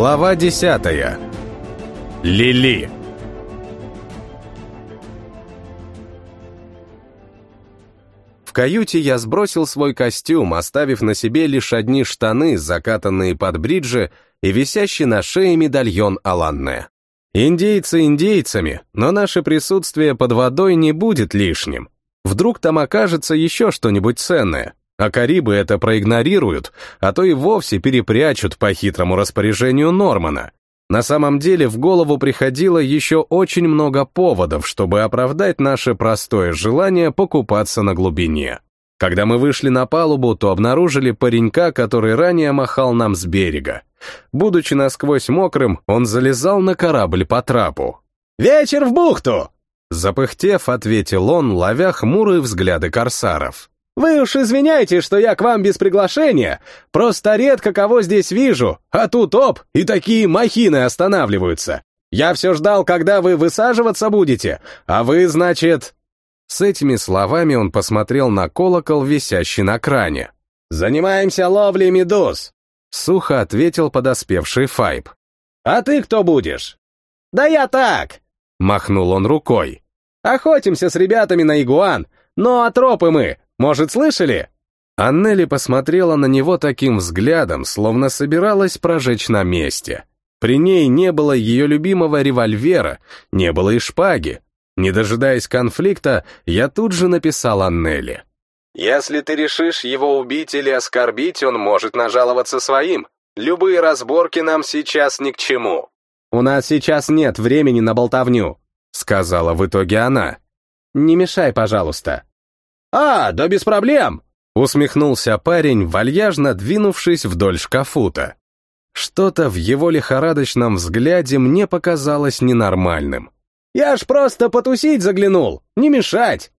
Глава десятая. Лили. В каюте я сбросил свой костюм, оставив на себе лишь одни штаны, закатанные под бриджи, и висящий на шее медальон Аланне. Индейцы индейцами, но наше присутствие под водой не будет лишним. Вдруг там окажется еще что-нибудь ценное, а Карибы это проигнорируют, а то и вовсе перепрячут по хитрому распоряжению Нормана. На самом деле в голову приходило еще очень много поводов, чтобы оправдать наше простое желание покупаться на глубине. Когда мы вышли на палубу, то обнаружили паренька, который ранее махал нам с берега. Будучи насквозь мокрым, он залезал на корабль по трапу. «Вечер в бухту!» Запыхтев, ответил он, ловя хмурые взгляды корсаров. «Вы уж извиняйте, что я к вам без приглашения. Просто редко кого здесь вижу, а тут оп, и такие махины останавливаются. Я все ждал, когда вы высаживаться будете, а вы, значит...» С этими словами он посмотрел на колокол, висящий на кране. «Занимаемся ловлей медуз», — сухо ответил подоспевший Файб. «А ты кто будешь?» «Да я так», — махнул он рукой. «Охотимся с ребятами на игуан, но отропы мы, может, слышали?» Аннели посмотрела на него таким взглядом, словно собиралась прожечь на месте. При ней не было ее любимого револьвера, не было и шпаги. Не дожидаясь конфликта, я тут же написал Аннели. «Если ты решишь его убить или оскорбить, он может нажаловаться своим. Любые разборки нам сейчас ни к чему». «У нас сейчас нет времени на болтовню», — сказала в итоге она. «Не мешай, пожалуйста». «А, да без проблем!» — усмехнулся парень, вальяжно двинувшись вдоль шкафута. Что-то в его лихорадочном взгляде мне показалось ненормальным. «Я ж просто потусить заглянул, не мешать!»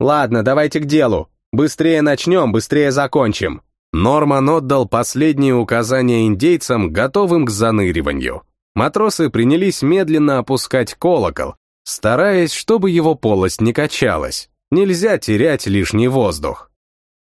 «Ладно, давайте к делу. Быстрее начнем, быстрее закончим». Норман отдал последние указания индейцам, готовым к заныриванию. Матросы принялись медленно опускать колокол, стараясь, чтобы его полость не качалась. Нельзя терять лишний воздух.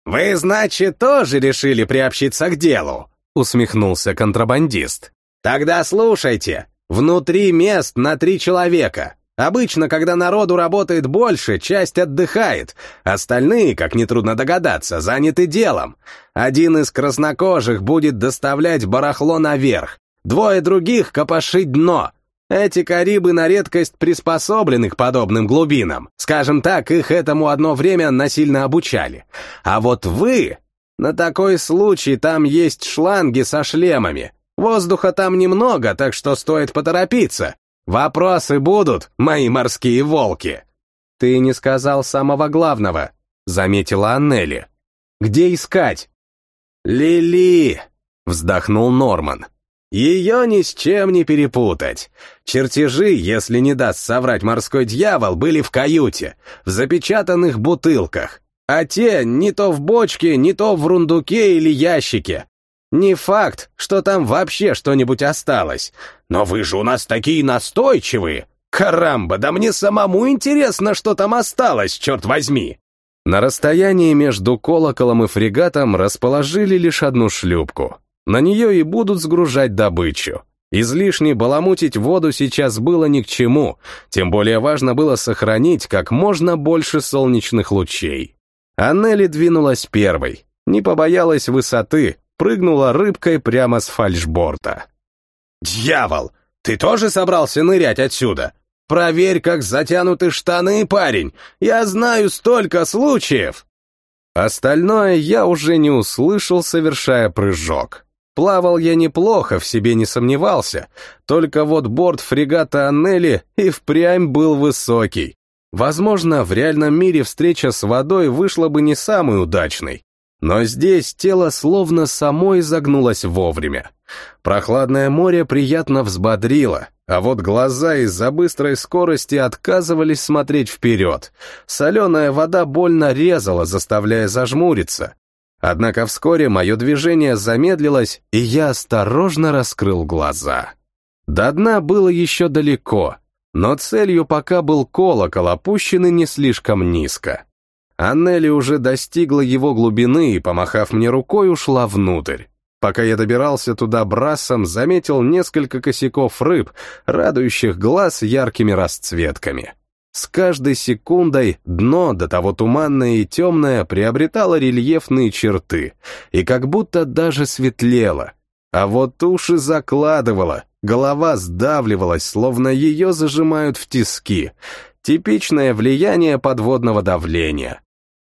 «Вы, значит, тоже решили приобщиться к делу?» — усмехнулся контрабандист. «Тогда слушайте. Внутри мест на три человека. Обычно, когда народу работает больше, часть отдыхает. Остальные, как нетрудно догадаться, заняты делом. Один из краснокожих будет доставлять барахло наверх. Двое других — копошить дно. Эти карибы на редкость приспособлены к подобным глубинам. Скажем так, их этому одно время насильно обучали. А вот вы... На такой случай там есть шланги со шлемами. Воздуха там немного, так что стоит поторопиться. Вопросы будут, мои морские волки. Ты не сказал самого главного, заметила Аннели. Где искать? Лили, вздохнул Норман. Ее ни с чем не перепутать. Чертежи, если не даст соврать морской дьявол, были в каюте, в запечатанных бутылках. А те не то в бочке, не то в рундуке или ящике. Не факт, что там вообще что-нибудь осталось. Но вы же у нас такие настойчивые. Карамба, да мне самому интересно, что там осталось, черт возьми. На расстоянии между колоколом и фрегатом расположили лишь одну шлюпку. На нее и будут сгружать добычу. Излишне баламутить воду сейчас было ни к чему, тем более важно было сохранить как можно больше солнечных лучей. Аннели двинулась первой, не побоялась высоты, прыгнула рыбкой прямо с фальшборта. «Дьявол! Ты тоже собрался нырять отсюда? Проверь, как затянуты штаны, парень! Я знаю столько случаев!» Остальное я уже не услышал, совершая прыжок. Плавал я неплохо, в себе не сомневался, только вот борт фрегата Аннели и впрямь был высокий. Возможно, в реальном мире встреча с водой вышла бы не самой удачной, но здесь тело словно само изогнулось вовремя. Прохладное море приятно взбодрило, а вот глаза из-за быстрой скорости отказывались смотреть вперед. Соленая вода больно резала, заставляя зажмуриться. Однако вскоре мое движение замедлилось, и я осторожно раскрыл глаза. До дна было еще далеко, но целью пока был колокол, опущенный не слишком низко. Аннели уже достигла его глубины и, помахав мне рукой, ушла внутрь. Пока я добирался туда брасом, заметил несколько косяков рыб, радующих глаз яркими расцветками. С каждой секундой дно, до того туманное и темное, приобретало рельефные черты и как будто даже светлело. А вот уши закладывало, голова сдавливалась, словно ее зажимают в тиски. Типичное влияние подводного давления.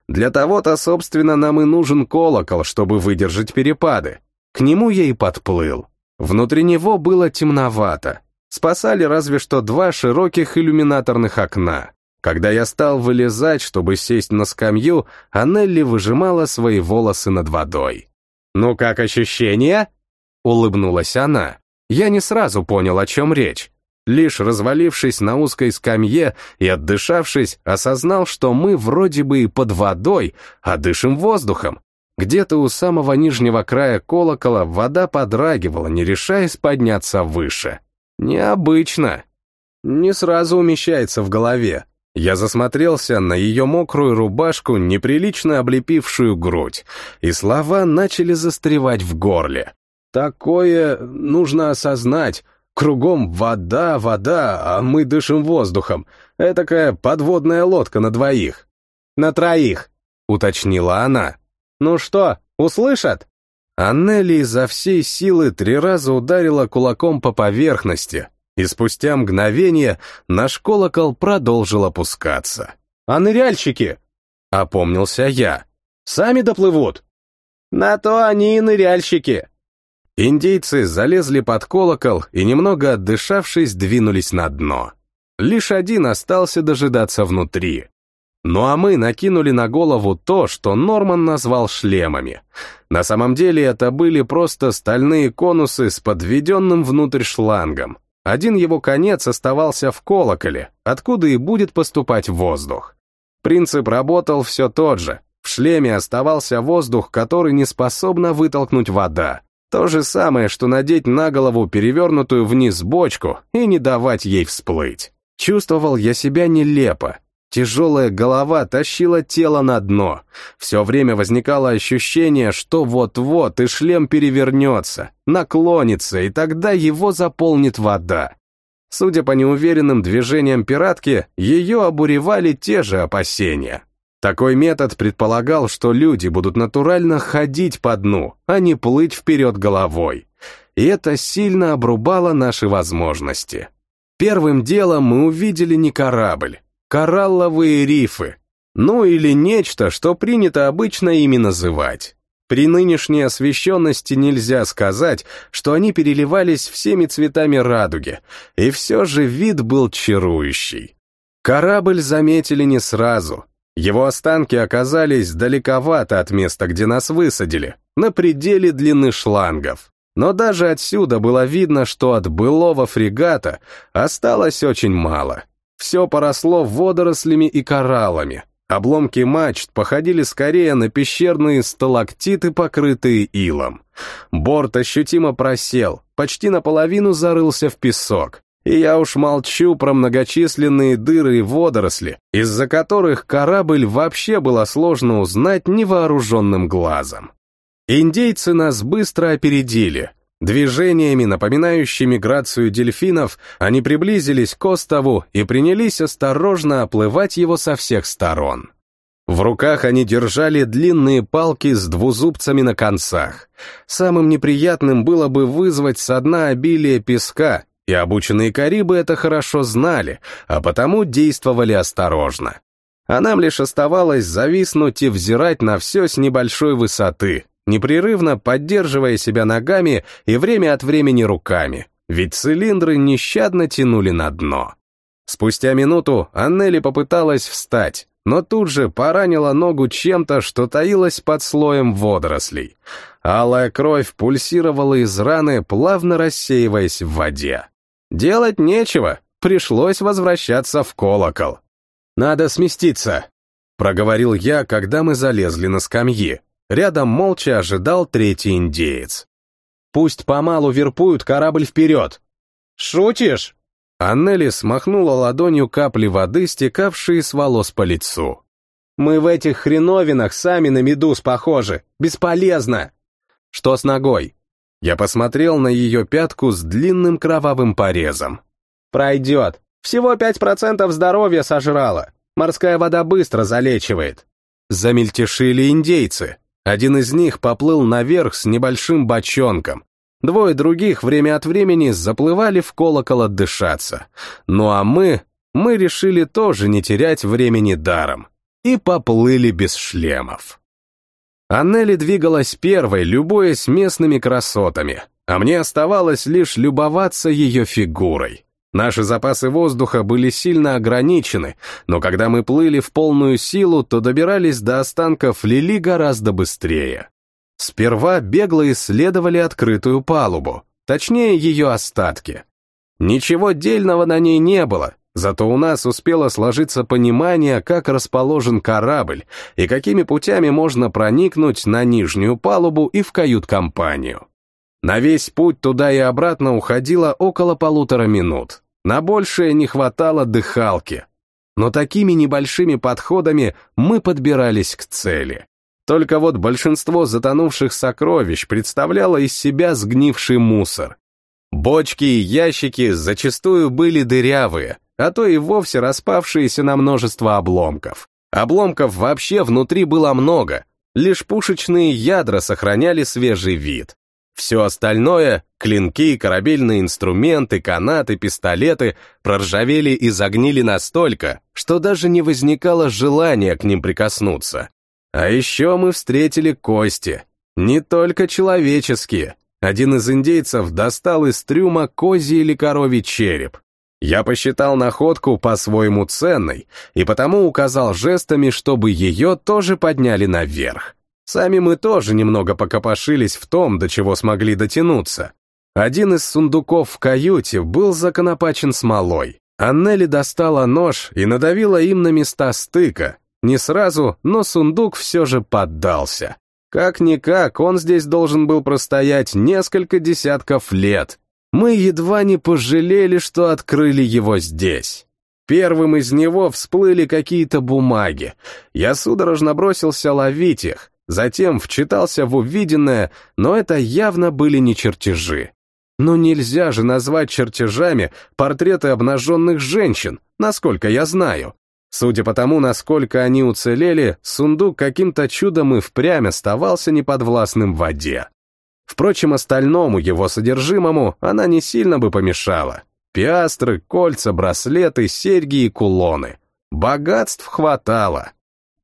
Для того-то, собственно, нам и нужен колокол, чтобы выдержать перепады. К нему я и подплыл. Внутри него было темновато, Спасали разве что два широких иллюминаторных окна. Когда я стал вылезать, чтобы сесть на скамью, Анелли выжимала свои волосы над водой. «Ну как ощущения?» — улыбнулась она. Я не сразу понял, о чем речь. Лишь развалившись на узкой скамье и отдышавшись, осознал, что мы вроде бы и под водой, а дышим воздухом. Где-то у самого нижнего края колокола вода подрагивала, не решаясь подняться выше. Необычно. Не сразу умещается в голове. Я засмотрелся на ее мокрую рубашку, неприлично облепившую грудь, и слова начали застревать в горле. Такое нужно осознать. Кругом вода, вода, а мы дышим воздухом. Этакая подводная лодка на двоих. На троих, уточнила она. Ну что, услышат? Аннели изо всей силы три раза ударила кулаком по поверхности, и спустя мгновение наш колокол продолжил опускаться. «А ныряльщики?» — опомнился я. «Сами доплывут?» «На то они и ныряльщики!» Индейцы залезли под колокол и, немного отдышавшись, двинулись на дно. Лишь один остался дожидаться внутри. Ну а мы накинули на голову то, что Норман назвал шлемами. На самом деле это были просто стальные конусы с подведенным внутрь шлангом. Один его конец оставался в колоколе, откуда и будет поступать воздух. Принцип работал все тот же. В шлеме оставался воздух, который не способна вытолкнуть вода. То же самое, что надеть на голову перевернутую вниз бочку и не давать ей всплыть. Чувствовал я себя нелепо, Тяжелая голова тащила тело на дно. Все время возникало ощущение, что вот-вот и шлем перевернется, наклонится, и тогда его заполнит вода. Судя по неуверенным движениям пиратки, ее обуревали те же опасения. Такой метод предполагал, что люди будут натурально ходить по дну, а не плыть вперед головой. И это сильно обрубало наши возможности. Первым делом мы увидели не корабль, коралловые рифы, ну или нечто, что принято обычно ими называть. При нынешней освещенности нельзя сказать, что они переливались всеми цветами радуги, и все же вид был чарующий. Корабль заметили не сразу. Его останки оказались далековато от места, где нас высадили, на пределе длины шлангов. Но даже отсюда было видно, что от былого фрегата осталось очень мало. Все поросло водорослями и кораллами. Обломки мачт походили скорее на пещерные сталактиты, покрытые илом. Борт ощутимо просел, почти наполовину зарылся в песок. И я уж молчу про многочисленные дыры и водоросли, из-за которых корабль вообще было сложно узнать невооруженным глазом. Индейцы нас быстро опередили, Движениями, напоминающими грацию дельфинов, они приблизились к острову и принялись осторожно оплывать его со всех сторон. В руках они держали длинные палки с двузубцами на концах. Самым неприятным было бы вызвать со дна обилие песка, и обученные карибы это хорошо знали, а потому действовали осторожно. А нам лишь оставалось зависнуть и взирать на все с небольшой высоты, непрерывно поддерживая себя ногами и время от времени руками, ведь цилиндры нещадно тянули на дно. Спустя минуту Аннели попыталась встать, но тут же поранила ногу чем-то, что таилось под слоем водорослей. Алая кровь пульсировала из раны, плавно рассеиваясь в воде. Делать нечего, пришлось возвращаться в колокол. «Надо сместиться», — проговорил я, когда мы залезли на скамьи. Рядом молча ожидал третий индеец. «Пусть помалу верпуют корабль вперед!» «Шутишь?» Аннели смахнула ладонью капли воды, стекавшие с волос по лицу. «Мы в этих хреновинах сами на медуз похожи. Бесполезно!» «Что с ногой?» Я посмотрел на ее пятку с длинным кровавым порезом. «Пройдет. Всего пять процентов здоровья сожрала. Морская вода быстро залечивает». Замельтешили индейцы. Один из них поплыл наверх с небольшим бочонком. Двое других время от времени заплывали в колокол отдышаться. Ну а мы, мы решили тоже не терять времени даром. И поплыли без шлемов. Аннели двигалась первой, любуясь местными красотами, а мне оставалось лишь любоваться ее фигурой. Наши запасы воздуха были сильно ограничены, но когда мы плыли в полную силу, то добирались до останков Лили гораздо быстрее. Сперва бегло исследовали открытую палубу, точнее ее остатки. Ничего дельного на ней не было, Зато у нас успело сложиться понимание, как расположен корабль и какими путями можно проникнуть на нижнюю палубу и в кают-компанию. На весь путь туда и обратно уходило около полутора минут. На большее не хватало дыхалки. Но такими небольшими подходами мы подбирались к цели. Только вот большинство затонувших сокровищ представляло из себя сгнивший мусор. Бочки и ящики зачастую были дырявые, а то и вовсе распавшиеся на множество обломков. Обломков вообще внутри было много, лишь пушечные ядра сохраняли свежий вид. Все остальное — клинки, корабельные инструменты, канаты, пистолеты — проржавели и загнили настолько, что даже не возникало желания к ним прикоснуться. А еще мы встретили кости, не только человеческие. Один из индейцев достал из трюма козий или коровий череп. Я посчитал находку по-своему ценной и потому указал жестами, чтобы ее тоже подняли наверх. Сами мы тоже немного покопошились в том, до чего смогли дотянуться. Один из сундуков в каюте был законопачен смолой. Аннели достала нож и надавила им на места стыка. Не сразу, но сундук все же поддался. Как-никак, он здесь должен был простоять несколько десятков лет, мы едва не пожалели, что открыли его здесь. Первым из него всплыли какие-то бумаги. Я судорожно бросился ловить их, затем вчитался в увиденное, но это явно были не чертежи. Но нельзя же назвать чертежами портреты обнаженных женщин, насколько я знаю. Судя по тому, насколько они уцелели, сундук каким-то чудом и впрямь оставался неподвластным в воде. Впрочем, остальному его содержимому она не сильно бы помешала. Пиастры, кольца, браслеты, серьги и кулоны. Богатств хватало.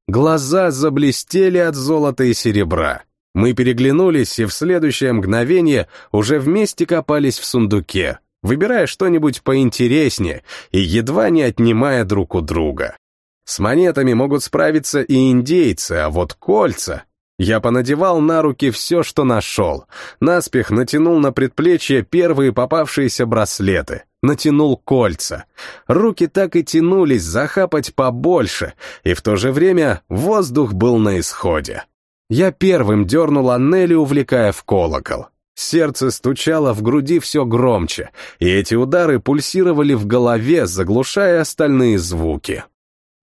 Глаза заблестели от золота и серебра. Мы переглянулись и в следующее мгновение уже вместе копались в сундуке, выбирая что-нибудь поинтереснее и едва не отнимая друг у друга. С монетами могут справиться и индейцы, а вот кольца я понадевал на руки все, что нашел. Наспех натянул на предплечье первые попавшиеся браслеты. Натянул кольца. Руки так и тянулись захапать побольше, и в то же время воздух был на исходе. Я первым дернул Аннели, увлекая в колокол. Сердце стучало в груди все громче, и эти удары пульсировали в голове, заглушая остальные звуки.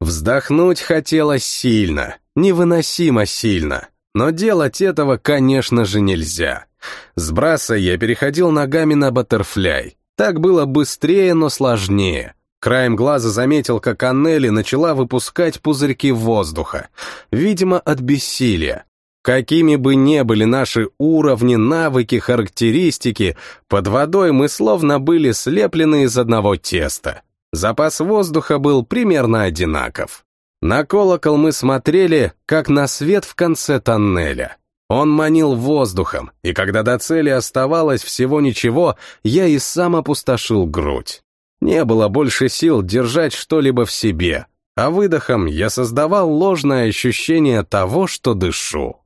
Вздохнуть хотелось сильно, невыносимо сильно. Но делать этого, конечно же, нельзя. С браса я переходил ногами на баттерфляй. Так было быстрее, но сложнее. Краем глаза заметил, как Аннели начала выпускать пузырьки воздуха. Видимо, от бессилия. Какими бы ни были наши уровни, навыки, характеристики, под водой мы словно были слеплены из одного теста. Запас воздуха был примерно одинаков. На колокол мы смотрели, как на свет в конце тоннеля. Он манил воздухом, и когда до цели оставалось всего ничего, я и сам опустошил грудь. Не было больше сил держать что-либо в себе, а выдохом я создавал ложное ощущение того, что дышу.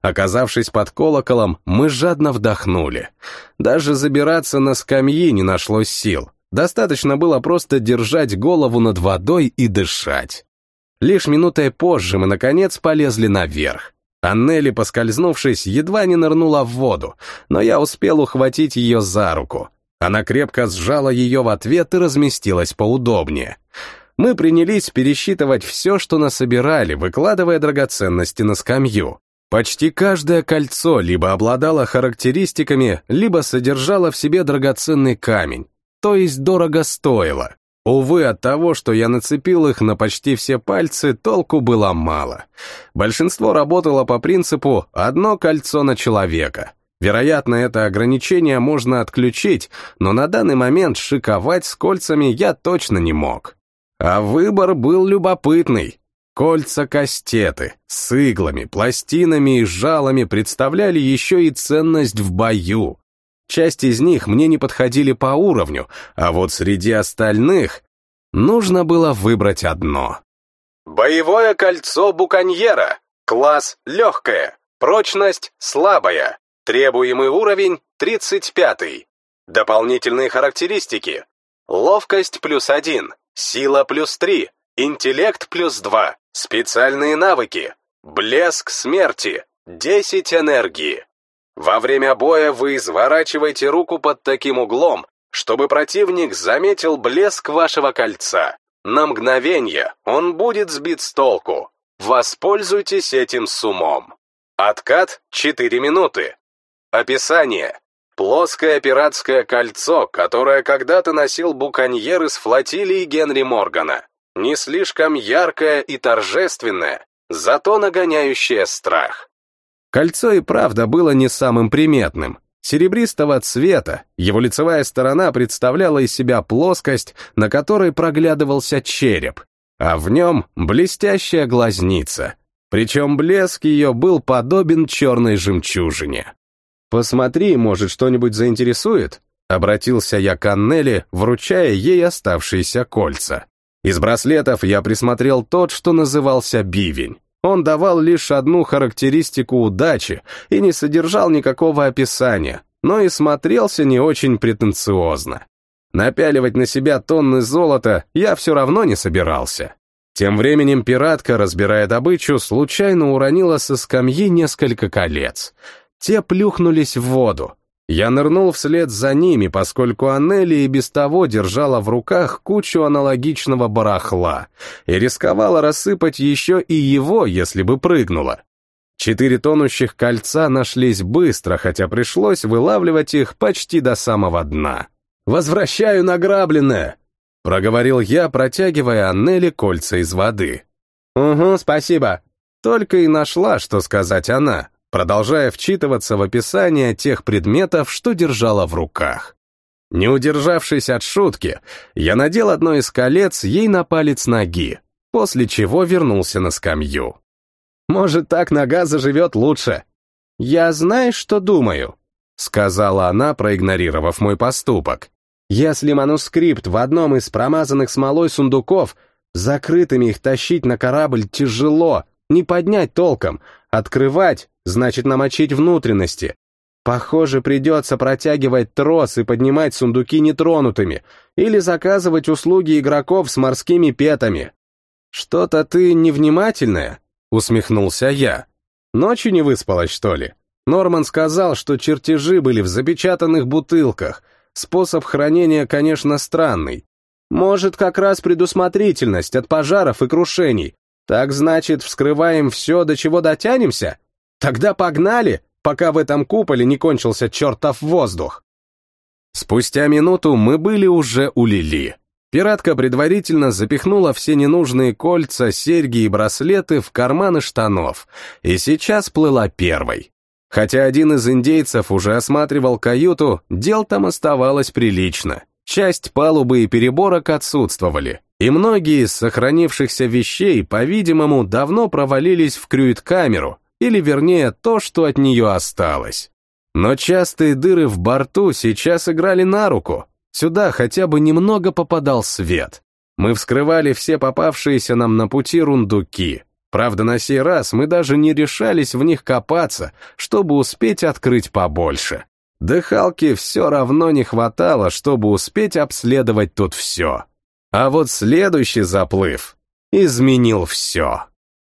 Оказавшись под колоколом, мы жадно вдохнули. Даже забираться на скамьи не нашлось сил. Достаточно было просто держать голову над водой и дышать. Лишь минутой позже мы, наконец, полезли наверх. Аннели, поскользнувшись, едва не нырнула в воду, но я успел ухватить ее за руку. Она крепко сжала ее в ответ и разместилась поудобнее. Мы принялись пересчитывать все, что насобирали, выкладывая драгоценности на скамью. Почти каждое кольцо либо обладало характеристиками, либо содержало в себе драгоценный камень, то есть дорого стоило. Увы, от того, что я нацепил их на почти все пальцы, толку было мало. Большинство работало по принципу «одно кольцо на человека». Вероятно, это ограничение можно отключить, но на данный момент шиковать с кольцами я точно не мог. А выбор был любопытный. Кольца-кастеты с иглами, пластинами и жалами представляли еще и ценность в бою. Часть из них мне не подходили по уровню, а вот среди остальных нужно было выбрать одно. Боевое кольцо буконьера. Класс легкое. Прочность слабая. Требуемый уровень 35. Дополнительные характеристики. Ловкость плюс 1. Сила плюс 3. Интеллект плюс 2. Специальные навыки. Блеск смерти. 10 энергии. Во время боя вы изворачиваете руку под таким углом, чтобы противник заметил блеск вашего кольца. На мгновение он будет сбит с толку. Воспользуйтесь этим с умом. Откат 4 минуты. Описание. Плоское пиратское кольцо, которое когда-то носил буконьер из флотилии Генри Моргана не слишком яркое и торжественное, зато нагоняющее страх. Кольцо и правда было не самым приметным. Серебристого цвета, его лицевая сторона представляла из себя плоскость, на которой проглядывался череп, а в нем блестящая глазница. Причем блеск ее был подобен черной жемчужине. «Посмотри, может, что-нибудь заинтересует?» Обратился я к Аннели, вручая ей оставшиеся кольца. Из браслетов я присмотрел тот, что назывался бивень. Он давал лишь одну характеристику удачи и не содержал никакого описания, но и смотрелся не очень претенциозно. Напяливать на себя тонны золота я все равно не собирался. Тем временем пиратка, разбирая добычу, случайно уронила со скамьи несколько колец. Те плюхнулись в воду, я нырнул вслед за ними, поскольку Аннели и без того держала в руках кучу аналогичного барахла и рисковала рассыпать еще и его, если бы прыгнула. Четыре тонущих кольца нашлись быстро, хотя пришлось вылавливать их почти до самого дна. «Возвращаю награбленное!» — проговорил я, протягивая Аннели кольца из воды. «Угу, спасибо!» Только и нашла, что сказать она, продолжая вчитываться в описание тех предметов, что держала в руках. Не удержавшись от шутки, я надел одно из колец ей на палец ноги, после чего вернулся на скамью. «Может, так нога заживет лучше?» «Я знаешь, что думаю?» — сказала она, проигнорировав мой поступок. «Если манускрипт в одном из промазанных смолой сундуков, закрытыми их тащить на корабль тяжело, не поднять толком, открывать значит намочить внутренности. Похоже, придется протягивать трос и поднимать сундуки нетронутыми, или заказывать услуги игроков с морскими петами. «Что-то ты невнимательная», — усмехнулся я. «Ночью не выспалась, что ли?» Норман сказал, что чертежи были в запечатанных бутылках. Способ хранения, конечно, странный. Может, как раз предусмотрительность от пожаров и крушений. Так значит, вскрываем все, до чего дотянемся? Тогда погнали, пока в этом куполе не кончился чертов воздух. Спустя минуту мы были уже у Лили. Пиратка предварительно запихнула все ненужные кольца, серьги и браслеты в карманы штанов, и сейчас плыла первой. Хотя один из индейцев уже осматривал каюту, дел там оставалось прилично. Часть палубы и переборок отсутствовали, и многие из сохранившихся вещей, по-видимому, давно провалились в крюит-камеру, или вернее то, что от нее осталось. Но частые дыры в борту сейчас играли на руку. Сюда хотя бы немного попадал свет. Мы вскрывали все попавшиеся нам на пути рундуки. Правда, на сей раз мы даже не решались в них копаться, чтобы успеть открыть побольше. Дыхалки все равно не хватало, чтобы успеть обследовать тут все. А вот следующий заплыв изменил все.